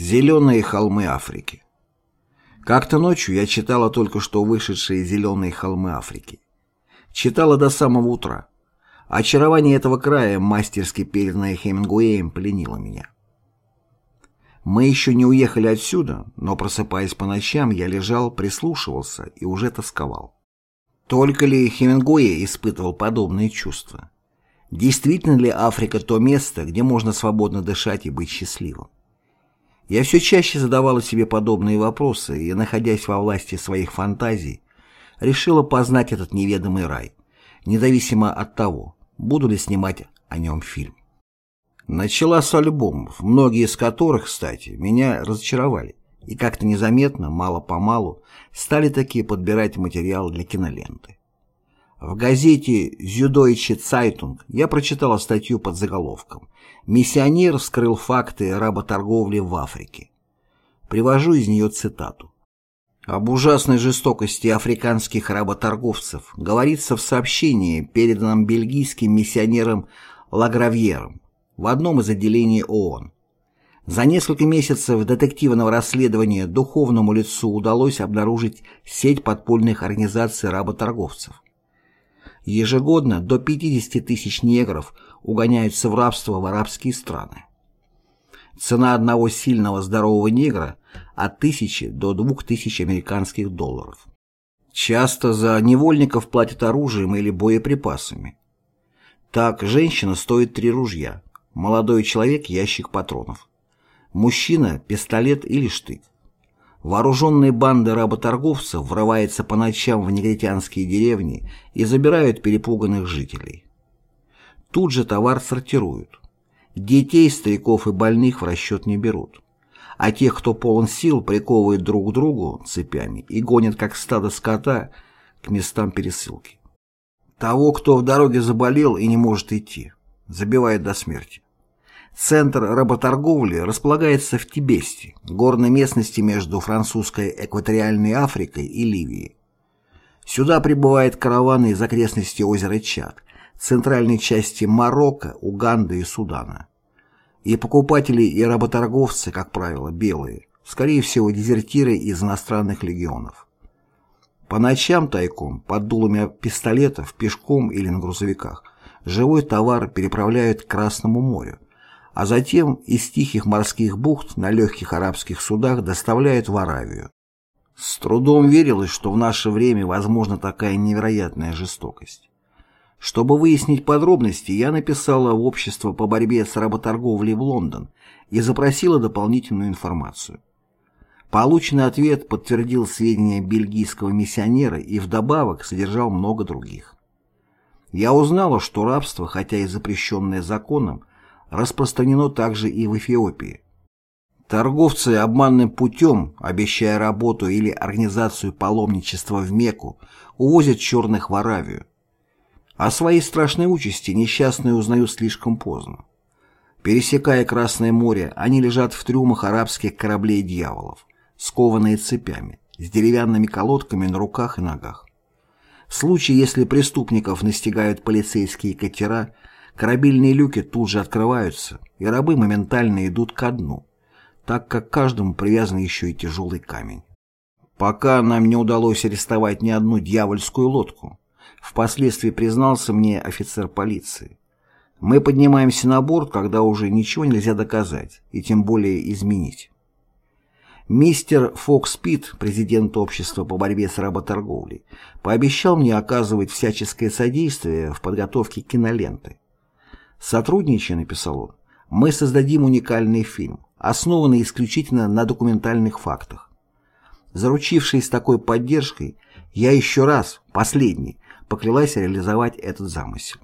Зеленые холмы Африки. Как-то ночью я читала только что вышедшие «Зеленые холмы Африки». Читала до самого утра. Очарование этого края, мастерски переданное Хемингуэем, пленило меня. Мы еще не уехали отсюда, но, просыпаясь по ночам, я лежал, прислушивался и уже тосковал. Только ли Хемингуэй испытывал подобные чувства? Действительно ли Африка то место, где можно свободно дышать и быть счастливым? Я все чаще задавала себе подобные вопросы и, находясь во власти своих фантазий, решила познать этот неведомый рай, независимо от того, буду ли снимать о нем фильм. Начала с альбомов, многие из которых, кстати, меня разочаровали, и как-то незаметно, мало-помалу, стала-таки подбирать материал для киноленты. В газете «Зюддойче Цайтунг» я прочитала статью под заголовком «Миссионер вскрыл факты работорговли в Африке». Привожу из нее цитату. Об ужасной жестокости африканских работорговцев говорится в сообщении, переданном бельгийским миссионером Лагравьером в одном из отделений ООН. За несколько месяцев детективного расследования духовному лицу удалось обнаружить сеть подпольных организаций работорговцев. Ежегодно до 50 тысяч негров угоняются в рабство в арабские страны. Цена одного сильного здорового негра от тысячи до двух тысяч американских долларов. Часто за невольников платят оружием или боеприпасами. Так, женщина стоит три ружья, молодой человек – ящик патронов. Мужчина – пистолет или штык. Вооруженные банды работорговцев врываются по ночам в негритянские деревни и забирают перепуганных жителей. Тут же товар сортируют. Детей, стариков и больных в расчет не берут. А тех, кто полон сил, приковывают друг к другу цепями и гонят, как стадо скота, к местам пересылки. Того, кто в дороге заболел и не может идти, забивают до смерти. Центр работорговли располагается в Тибесте, горной местности между французской экваториальной Африкой и Ливией. Сюда прибывают караваны из окрестностей озера Чад, центральной части Марокко, Уганды и Судана. И покупатели и работорговцы, как правило, белые, скорее всего, дезертиры из иностранных легионов. По ночам тайком, под дулами пистолетов, пешком или на грузовиках, живой товар переправляют к Красному морю, а затем из тихих морских бухт на легких арабских судах доставляют в Аравию. С трудом верилось, что в наше время возможна такая невероятная жестокость. Чтобы выяснить подробности, я написала в Общество по борьбе с работорговлей в Лондон и запросила дополнительную информацию. Полученный ответ подтвердил сведения бельгийского миссионера и вдобавок содержал много других. Я узнала, что рабство, хотя и запрещенное законом, распространено также и в Эфиопии. Торговцы обманным путем, обещая работу или организацию паломничества в Мекку, увозят черных в Аравию. О своей страшной участи несчастные узнают слишком поздно. Пересекая Красное море, они лежат в трюмах арабских кораблей дьяволов, скованные цепями, с деревянными колодками на руках и ногах. В случае, если преступников настигают полицейские катера, корабельные люки тут же открываются, и рабы моментально идут ко дну, так как каждому привязан еще и тяжелый камень. Пока нам не удалось арестовать ни одну дьявольскую лодку, впоследствии признался мне офицер полиции. Мы поднимаемся на борт, когда уже ничего нельзя доказать, и тем более изменить. Мистер Фокс Питт, президент общества по борьбе с работорговлей, пообещал мне оказывать всяческое содействие в подготовке киноленты. Сотрудничая, написал он, мы создадим уникальный фильм, основанный исключительно на документальных фактах. Заручившись такой поддержкой, я еще раз, последний, поклялась реализовать этот замысел.